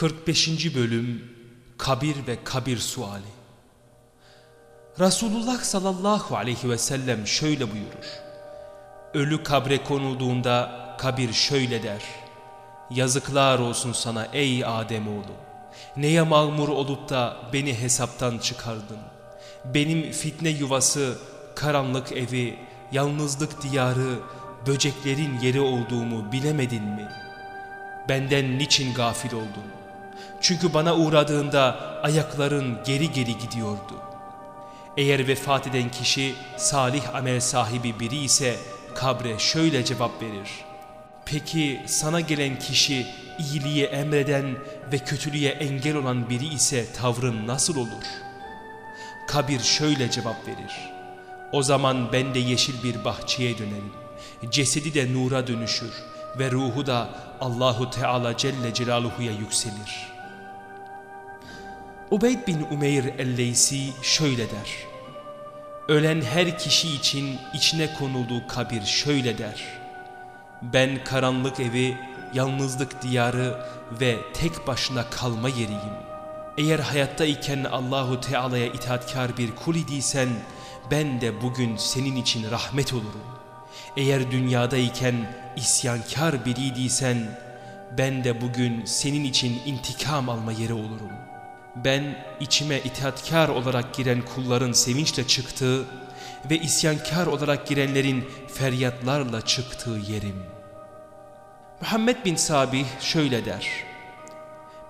45. Bölüm Kabir ve Kabir Suali Resulullah sallallahu aleyhi ve sellem şöyle buyurur. Ölü kabre konulduğunda kabir şöyle der. Yazıklar olsun sana ey Ademoğlu. Neye mağmur olup da beni hesaptan çıkardın. Benim fitne yuvası, karanlık evi, yalnızlık diyarı, böceklerin yeri olduğumu bilemedin mi? Benden niçin gafil oldun? Çünkü bana uğradığında ayakların geri geri gidiyordu. Eğer vefat eden kişi salih amel sahibi biri ise kabre şöyle cevap verir. Peki sana gelen kişi iyiliği emreden ve kötülüğe engel olan biri ise tavrın nasıl olur? Kabir şöyle cevap verir. O zaman ben de yeşil bir bahçeye dönerim. Cesedi de nura dönüşür ve ruhu da Allahu Teala Celle Celaluhu'ya yükselir. Ubeyd bin Umeyr el-Leysi şöyle der. Ölen her kişi için içine konulduğu kabir şöyle der. Ben karanlık evi, yalnızlık diyarı ve tek başına kalma yeriyim. Eğer hayattayken Allahu Teala'ya itaatkar bir kul idiysen ben de bugün senin için rahmet olurum. Eğer dünyadayken isyankar biriydiysen ben de bugün senin için intikam alma yeri olurum. Ben içime itaatkar olarak giren kulların sevinçle çıktığı ve isyankar olarak girenlerin feryatlarla çıktığı yerim. Muhammed bin Sabih şöyle der.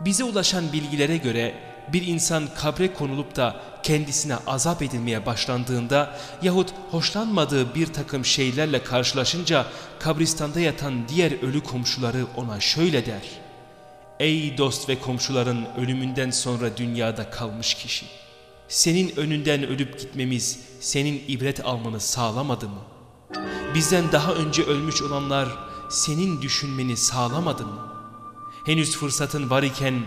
Bize ulaşan bilgilere göre bir insan kabre konulup da kendisine azap edilmeye başlandığında yahut hoşlanmadığı bir takım şeylerle karşılaşınca kabristanda yatan diğer ölü komşuları ona şöyle der. Ey dost ve komşuların ölümünden sonra dünyada kalmış kişi! Senin önünden ölüp gitmemiz senin ibret almanı sağlamadı mı? Bizden daha önce ölmüş olanlar senin düşünmeni sağlamadı mı? Henüz fırsatın var iken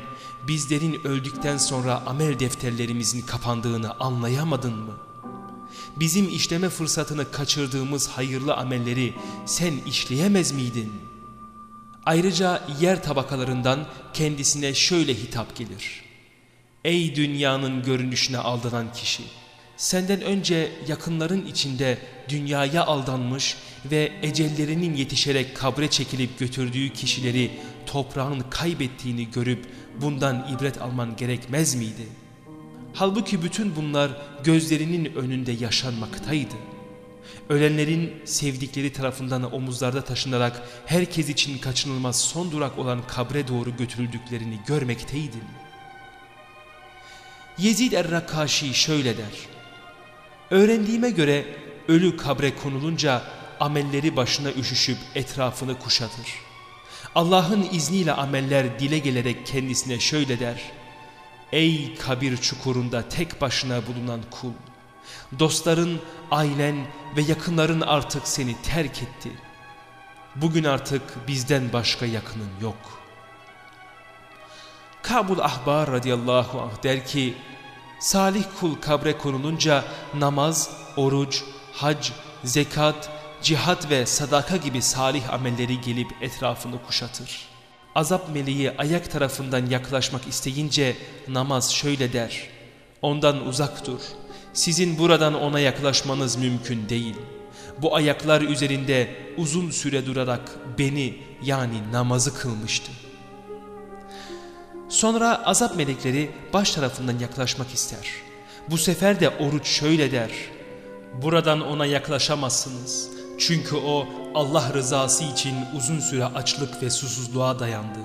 bizlerin öldükten sonra amel defterlerimizin kapandığını anlayamadın mı? Bizim işleme fırsatını kaçırdığımız hayırlı amelleri sen işleyemez miydin? Ayrıca yer tabakalarından kendisine şöyle hitap gelir. Ey dünyanın görünüşüne aldanan kişi! Senden önce yakınların içinde dünyaya aldanmış ve ecellerinin yetişerek kabre çekilip götürdüğü kişileri toprağın kaybettiğini görüp bundan ibret alman gerekmez miydi? Halbuki bütün bunlar gözlerinin önünde yaşanmaktaydı. Ölenlerin sevdikleri tarafından omuzlarda taşınarak herkes için kaçınılmaz son durak olan kabre doğru götürüldüklerini görmekteydin. Yezid er-Rakaşi şöyle der. Öğrendiğime göre ölü kabre konulunca amelleri başına üşüşüp etrafını kuşatır. Allah'ın izniyle ameller dile gelerek kendisine şöyle der. Ey kabir çukurunda tek başına bulunan kul! Dostların, ailen ve yakınların artık seni terk etti. Bugün artık bizden başka yakının yok. Kabul Ahbar radıyallahu anh der ki, Salih kul kabre konulunca namaz, oruç, hac, zekat, cihat ve sadaka gibi salih amelleri gelip etrafını kuşatır. Azap meleği ayak tarafından yaklaşmak isteyince namaz şöyle der. Ondan uzak dur. Sizin buradan ona yaklaşmanız mümkün değil. Bu ayaklar üzerinde uzun süre durarak beni yani namazı kılmıştı. Sonra azap melekleri baş tarafından yaklaşmak ister. Bu sefer de oruç şöyle der. Buradan ona yaklaşamazsınız. Çünkü o Allah rızası için uzun süre açlık ve susuzluğa dayandı.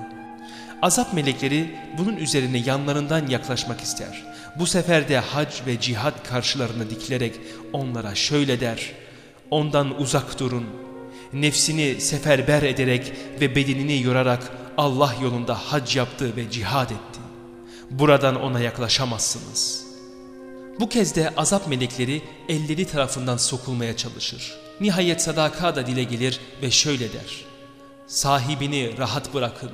Azap melekleri bunun üzerine yanlarından yaklaşmak ister. Bu sefer de hac ve cihat karşılarına dikilerek onlara şöyle der. Ondan uzak durun. Nefsini seferber ederek ve bedenini yorarak Allah yolunda hac yaptı ve cihad etti. Buradan ona yaklaşamazsınız. Bu kez de azap melekleri elleri tarafından sokulmaya çalışır. Nihayet sadaka da dile gelir ve şöyle der. Sahibini rahat bırakın.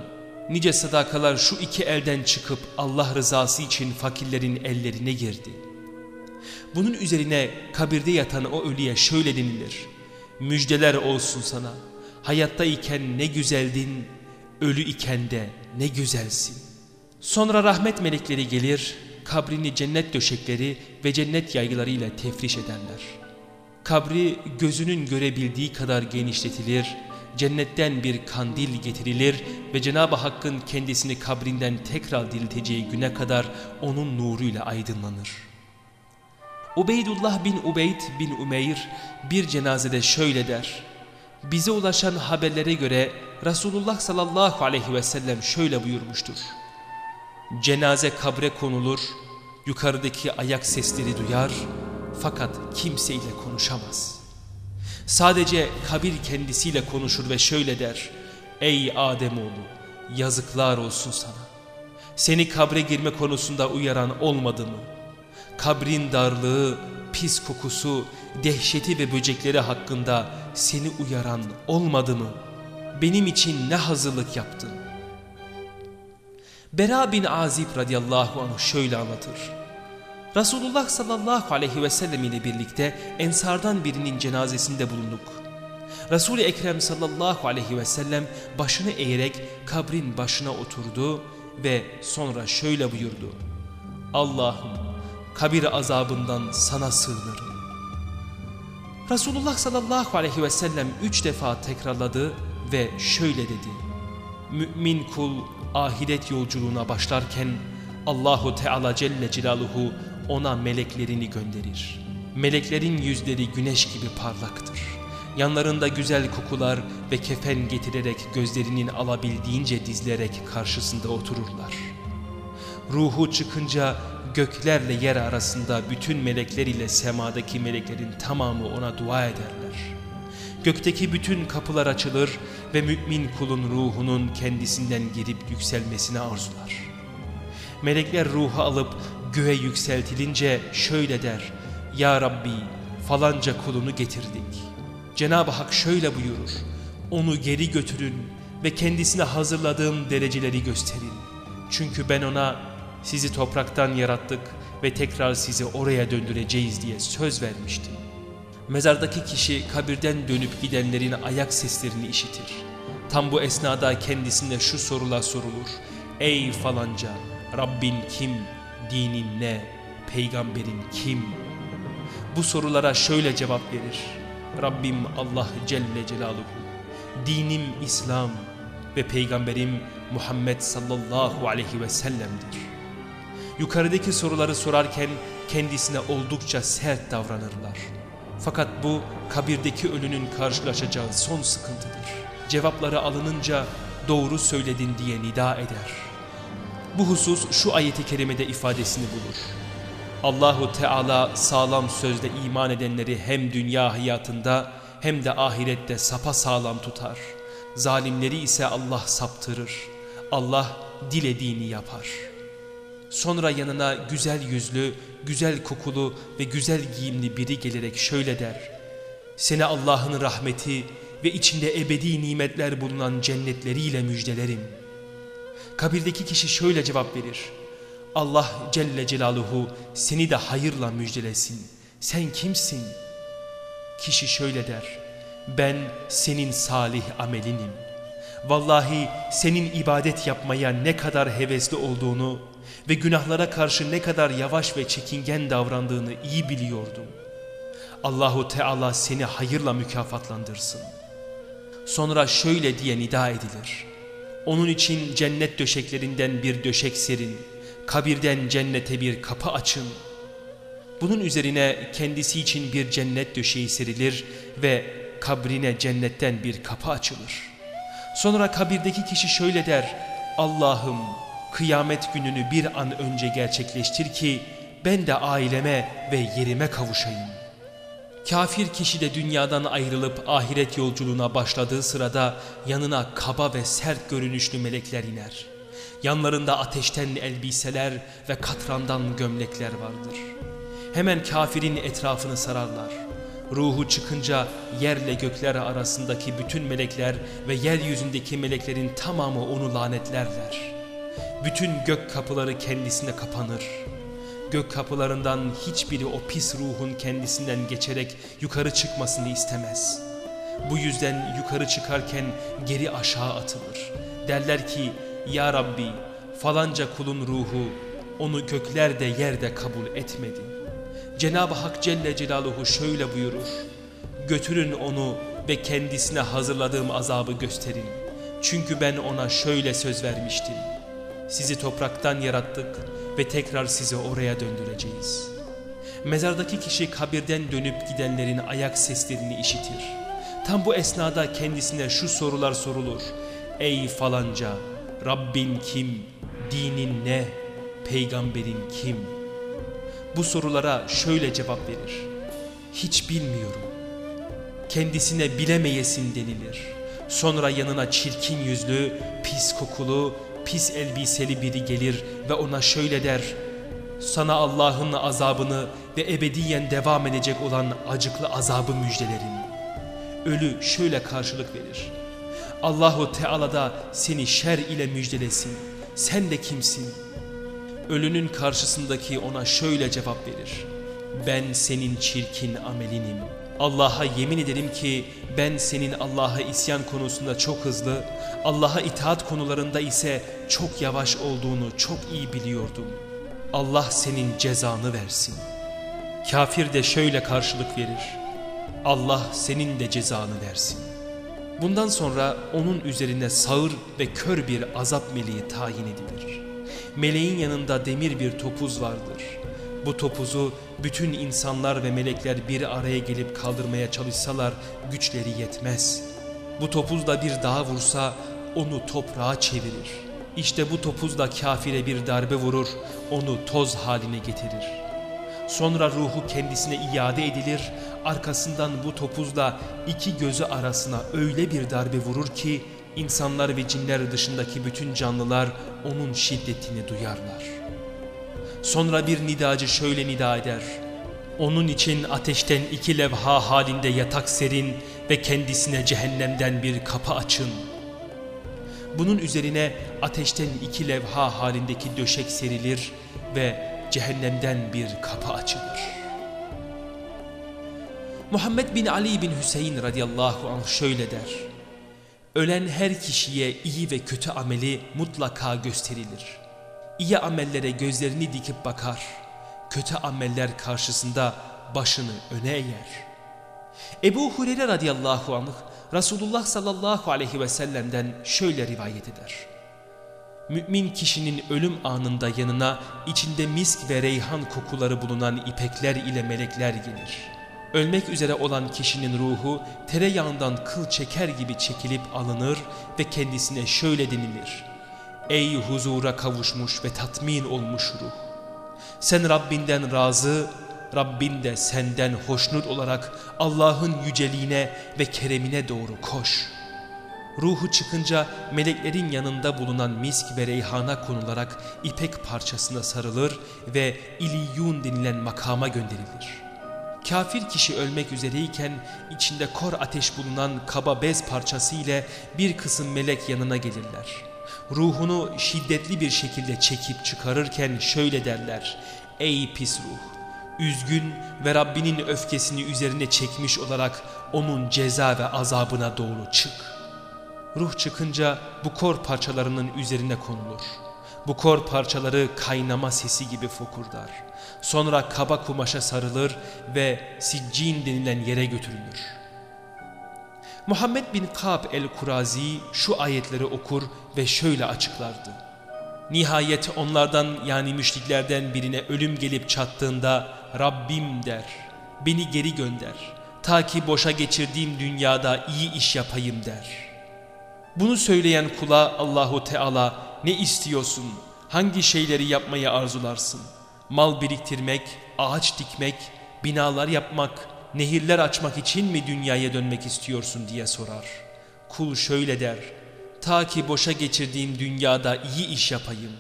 Nice sadakalar şu iki elden çıkıp Allah rızası için fakirlerin ellerine girdi. Bunun üzerine kabirde yatan o ölüye şöyle denilir. Müjdeler olsun sana. Hayattayken ne güzeldin, ölü iken de ne güzelsin. Sonra rahmet melekleri gelir, kabrini cennet döşekleri ve cennet yaygılarıyla tefriş ederler. Kabri gözünün görebildiği kadar genişletilir, cennetten bir kandil getirilir ve Cenab-ı Hakk'ın kendisini kabrinden tekrar dirilteceği güne kadar onun nuruyla aydınlanır. Ubeydullah bin Ubeyd bin Umeyr bir cenazede şöyle der. Bize ulaşan haberlere göre Resulullah sallallahu aleyhi ve sellem şöyle buyurmuştur. Cenaze kabre konulur, yukarıdaki ayak sesleri duyar fakat kimseyle konuşamaz. Sadece kabir kendisiyle konuşur ve şöyle der. Ey Ademoğlu yazıklar olsun sana. Seni kabre girme konusunda uyaran olmadı mı? Kabrin darlığı, pis kokusu, dehşeti ve böcekleri hakkında seni uyaran olmadı mı? Benim için ne hazırlık yaptın? Bera bin Azib radıyallahu anh şöyle anlatır. Resulullah sallallahu aleyhi ve sellem ile birlikte ensardan birinin cenazesinde bulunduk. Resul-i Ekrem sallallahu aleyhi ve sellem başını eğerek kabrin başına oturdu ve sonra şöyle buyurdu. Allah'ım kabir azabından sana sığınırım. Resulullah sallallahu aleyhi ve sellem üç defa tekrarladı ve şöyle dedi. Mümin kul ahiret yolculuğuna başlarken Allahu Teala Celle Celaluhu ona meleklerini gönderir. Meleklerin yüzleri güneş gibi parlaktır. Yanlarında güzel kokular ve kefen getirerek gözlerinin alabildiğince dizlerek karşısında otururlar. Ruhu çıkınca göklerle yer arasında bütün melekler ile semadaki meleklerin tamamı ona dua ederler. Gökteki bütün kapılar açılır ve mümin kulun ruhunun kendisinden girip yükselmesini arzular. Melekler ruhu alıp göğe yükseltilince şöyle der. Ya Rabbi falanca kulunu getirdik. Cenab-ı Hak şöyle buyurur. Onu geri götürün ve kendisine hazırladığım dereceleri gösterin. Çünkü ben ona sizi topraktan yarattık ve tekrar sizi oraya döndüreceğiz diye söz vermiştim. Mezardaki kişi kabirden dönüp gidenlerin ayak seslerini işitir. Tam bu esnada kendisine şu sorular sorulur. Ey falanca Rabbin kim, dinin ne, peygamberin kim? Bu sorulara şöyle cevap verir. Rabbim Allah Celle Celaluhu, dinim İslam ve peygamberim Muhammed sallallahu aleyhi ve sellem'dir. Yukarıdaki soruları sorarken kendisine oldukça sert davranırlar. Fakat bu kabirdeki ölünün karşılaşacağı son sıkıntıdır. Cevapları alınınca doğru söyledin diye nida eder. Bu husus şu ayeti kerimede ifadesini bulur. Allahu Teala sağlam sözle iman edenleri hem dünya hayatında hem de ahirette sapa sağlam tutar. Zalimleri ise Allah saptırır. Allah dilediğini yapar. Sonra yanına güzel yüzlü, güzel kokulu ve güzel giyimli biri gelerek şöyle der. Seni Allah'ın rahmeti ve içinde ebedi nimetler bulunan cennetleriyle müjdelerim. Kabirdeki kişi şöyle cevap verir. Allah Celle Celaluhu seni de hayırla müjdelesin. Sen kimsin? Kişi şöyle der. Ben senin salih amelinim. Vallahi senin ibadet yapmaya ne kadar hevesli olduğunu ve günahlara karşı ne kadar yavaş ve çekingen davrandığını iyi biliyordum. Allahu Teala seni hayırla mükafatlandırsın. Sonra şöyle diye nida edilir. Onun için cennet döşeklerinden bir döşek serin, kabirden cennete bir kapı açın. Bunun üzerine kendisi için bir cennet döşeği serilir ve kabrine cennetten bir kapı açılır. Sonra kabirdeki kişi şöyle der, Allah'ım kıyamet gününü bir an önce gerçekleştir ki ben de aileme ve yerime kavuşayım. Kafir kişi de dünyadan ayrılıp ahiret yolculuğuna başladığı sırada yanına kaba ve sert görünüşlü melekler iner. Yanlarında ateşten elbiseler ve katrandan gömlekler vardır. Hemen kafirin etrafını sararlar. Ruhu çıkınca yerle gökler arasındaki bütün melekler ve yeryüzündeki meleklerin tamamı onu lanetlerler. Bütün gök kapıları kendisine kapanır. Gök kapılarından hiçbiri o pis ruhun kendisinden geçerek yukarı çıkmasını istemez. Bu yüzden yukarı çıkarken geri aşağı atılır. Derler ki ya Rabbi falanca kulun ruhu onu göklerde yerde kabul etmedi. Cenab-ı Hak Celle Celaluhu şöyle buyurur. Götürün onu ve kendisine hazırladığım azabı gösterin. Çünkü ben ona şöyle söz vermiştim. Sizi topraktan yarattık ve tekrar sizi oraya döndüreceğiz. Mezardaki kişi kabirden dönüp gidenlerin ayak seslerini işitir. Tam bu esnada kendisine şu sorular sorulur. Ey falanca, Rabbin kim, dinin ne, peygamberin kim? Bu sorulara şöyle cevap verir. Hiç bilmiyorum. Kendisine bilemeyesin denilir. Sonra yanına çirkin yüzlü, pis kokulu, pis elbiseli biri gelir ve ona şöyle der. Sana Allah'ın azabını ve ebediyen devam edecek olan acıklı azabı müjdelerim. Ölü şöyle karşılık verir. Allahu Teala da seni şer ile müjdelesin. Sen de kimsin? Ölünün karşısındaki ona şöyle cevap verir. Ben senin çirkin amelinim. Allah'a yemin ederim ki ben senin Allah'a isyan konusunda çok hızlı, Allah'a itaat konularında ise çok yavaş olduğunu çok iyi biliyordum. Allah senin cezanı versin. Kafir de şöyle karşılık verir. Allah senin de cezanı versin. Bundan sonra onun üzerine sağır ve kör bir azap meleği tayin edilir. Meleğin yanında demir bir topuz vardır. Bu topuzu bütün insanlar ve melekler bir araya gelip kaldırmaya çalışsalar güçleri yetmez. Bu topuzla bir dağa vursa onu toprağa çevirir. İşte bu topuzla kafire bir darbe vurur, onu toz haline getirir. Sonra ruhu kendisine iade edilir, arkasından bu topuzla iki gözü arasına öyle bir darbe vurur ki insanlar ve cinler dışındaki bütün canlılar onun şiddetini duyarlar. Sonra bir nidacı şöyle nida eder. Onun için ateşten iki levha halinde yatak serin ve kendisine cehennemden bir kapı açın. Bunun üzerine ateşten iki levha halindeki döşek serilir ve cehennemden bir kapı açılır. Muhammed bin Ali bin Hüseyin radıyallahu anh şöyle der. Ölen her kişiye iyi ve kötü ameli mutlaka gösterilir. İyi amellere gözlerini dikip bakar. Kötü ameller karşısında başını öne eğer. Ebu Hureyre radıyallahu anh Resulullah sallallahu aleyhi ve sellem'den şöyle rivayet eder. Mümin kişinin ölüm anında yanına içinde misk ve reyhan kokuları bulunan ipekler ile melekler gelir. Ölmek üzere olan kişinin ruhu tereyağından kıl çeker gibi çekilip alınır ve kendisine şöyle denilir. Ey huzura kavuşmuş ve tatmin olmuş ruh! Sen Rabbinden razı, Rabbin de senden hoşnut olarak Allah'ın yüceliğine ve keremine doğru koş. Ruhu çıkınca meleklerin yanında bulunan misk ve reyhana konularak ipek parçasına sarılır ve iliyun denilen makama gönderilir. Kafir kişi ölmek üzereyken içinde kor ateş bulunan kaba bez parçası ile bir kısım melek yanına gelirler. Ruhunu şiddetli bir şekilde çekip çıkarırken şöyle derler. Ey pis ruh! üzgün ve Rabbinin öfkesini üzerine çekmiş olarak onun ceza ve azabına doğru çık. Ruh çıkınca bu kor parçalarının üzerine konulur. Bu kor parçaları kaynama sesi gibi fokurdar. Sonra kaba kumaşa sarılır ve siccin denilen yere götürülür. Muhammed bin Kab el-Kurazi şu ayetleri okur ve şöyle açıklardı. Nihayet onlardan yani müşriklerden birine ölüm gelip çattığında Rabbim der, beni geri gönder, ta ki boşa geçirdiğim dünyada iyi iş yapayım der. Bunu söyleyen kula Allahu Teala ne istiyorsun, hangi şeyleri yapmayı arzularsın? Mal biriktirmek, ağaç dikmek, binalar yapmak, nehirler açmak için mi dünyaya dönmek istiyorsun diye sorar. Kul şöyle der, ta ki boşa geçirdiğim dünyada iyi iş yapayım.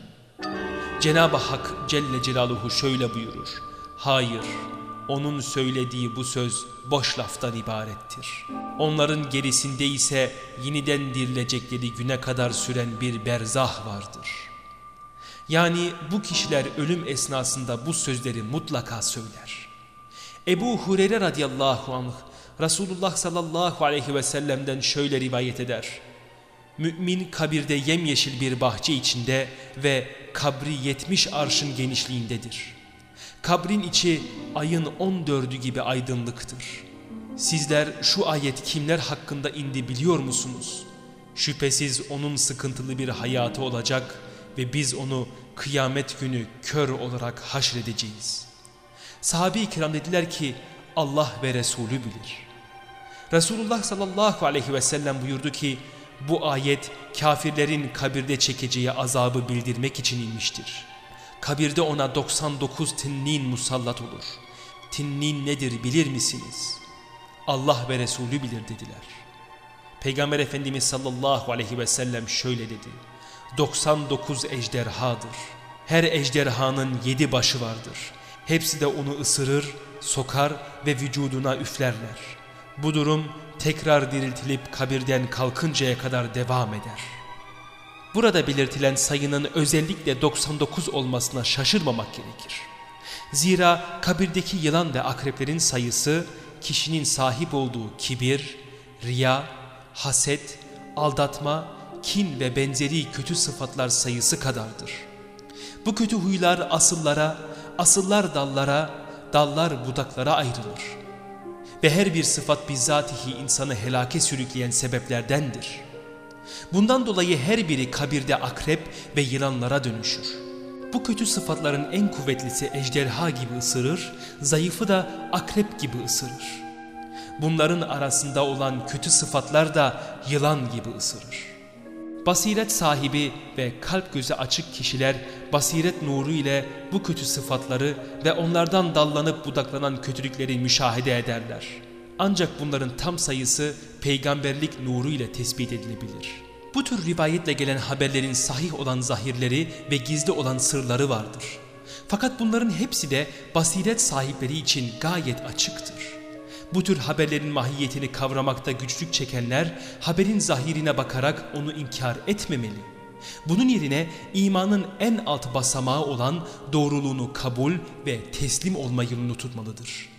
Cenab-ı Hak Celle Celaluhu şöyle buyurur. Hayır, onun söylediği bu söz boş laftan ibarettir. Onların gerisinde ise yeniden dirilecekleri güne kadar süren bir berzah vardır. Yani bu kişiler ölüm esnasında bu sözleri mutlaka söyler. Ebu Hureyre radıyallahu anh Resulullah sallallahu aleyhi ve sellem'den şöyle rivayet eder. Mümin kabirde yemyeşil bir bahçe içinde ve kabri yetmiş arşın genişliğindedir. Kabrin içi ayın on dördü gibi aydınlıktır. Sizler şu ayet kimler hakkında indi biliyor musunuz? Şüphesiz onun sıkıntılı bir hayatı olacak ve biz onu kıyamet günü kör olarak haşredeceğiz. Sahabe-i kiram dediler ki Allah ve Resulü bilir. Resulullah sallallahu aleyhi ve sellem buyurdu ki bu ayet kafirlerin kabirde çekeceği azabı bildirmek için inmiştir. Kabirde ona 99 tinnin musallat olur. Tinnin nedir bilir misiniz? Allah ve Resulü bilir dediler. Peygamber Efendimiz sallallahu aleyhi ve sellem şöyle dedi. 99 ejderhadır. Her ejderhanın yedi başı vardır. Hepsi de onu ısırır, sokar ve vücuduna üflerler. Bu durum tekrar diriltilip kabirden kalkıncaya kadar devam eder. Burada belirtilen sayının özellikle 99 olmasına şaşırmamak gerekir. Zira kabirdeki yılan ve akreplerin sayısı kişinin sahip olduğu kibir, riya, haset, aldatma, kin ve benzeri kötü sıfatlar sayısı kadardır. Bu kötü huylar asıllara, asıllar dallara, dallar budaklara ayrılır. Ve her bir sıfat bizzatihi insanı helake sürükleyen sebeplerdendir. Bundan dolayı her biri kabirde akrep ve yılanlara dönüşür. Bu kötü sıfatların en kuvvetlisi ejderha gibi ısırır, zayıfı da akrep gibi ısırır. Bunların arasında olan kötü sıfatlar da yılan gibi ısırır. Basiret sahibi ve kalp gözü açık kişiler basiret nuru ile bu kötü sıfatları ve onlardan dallanıp budaklanan kötülükleri müşahede ederler. Ancak bunların tam sayısı peygamberlik nuru ile tespit edilebilir. Bu tür rivayetle gelen haberlerin sahih olan zahirleri ve gizli olan sırları vardır. Fakat bunların hepsi de basiret sahipleri için gayet açıktır. Bu tür haberlerin mahiyetini kavramakta güçlük çekenler haberin zahirine bakarak onu inkar etmemeli. Bunun yerine imanın en alt basamağı olan doğruluğunu kabul ve teslim olma yolunu tutmalıdır.''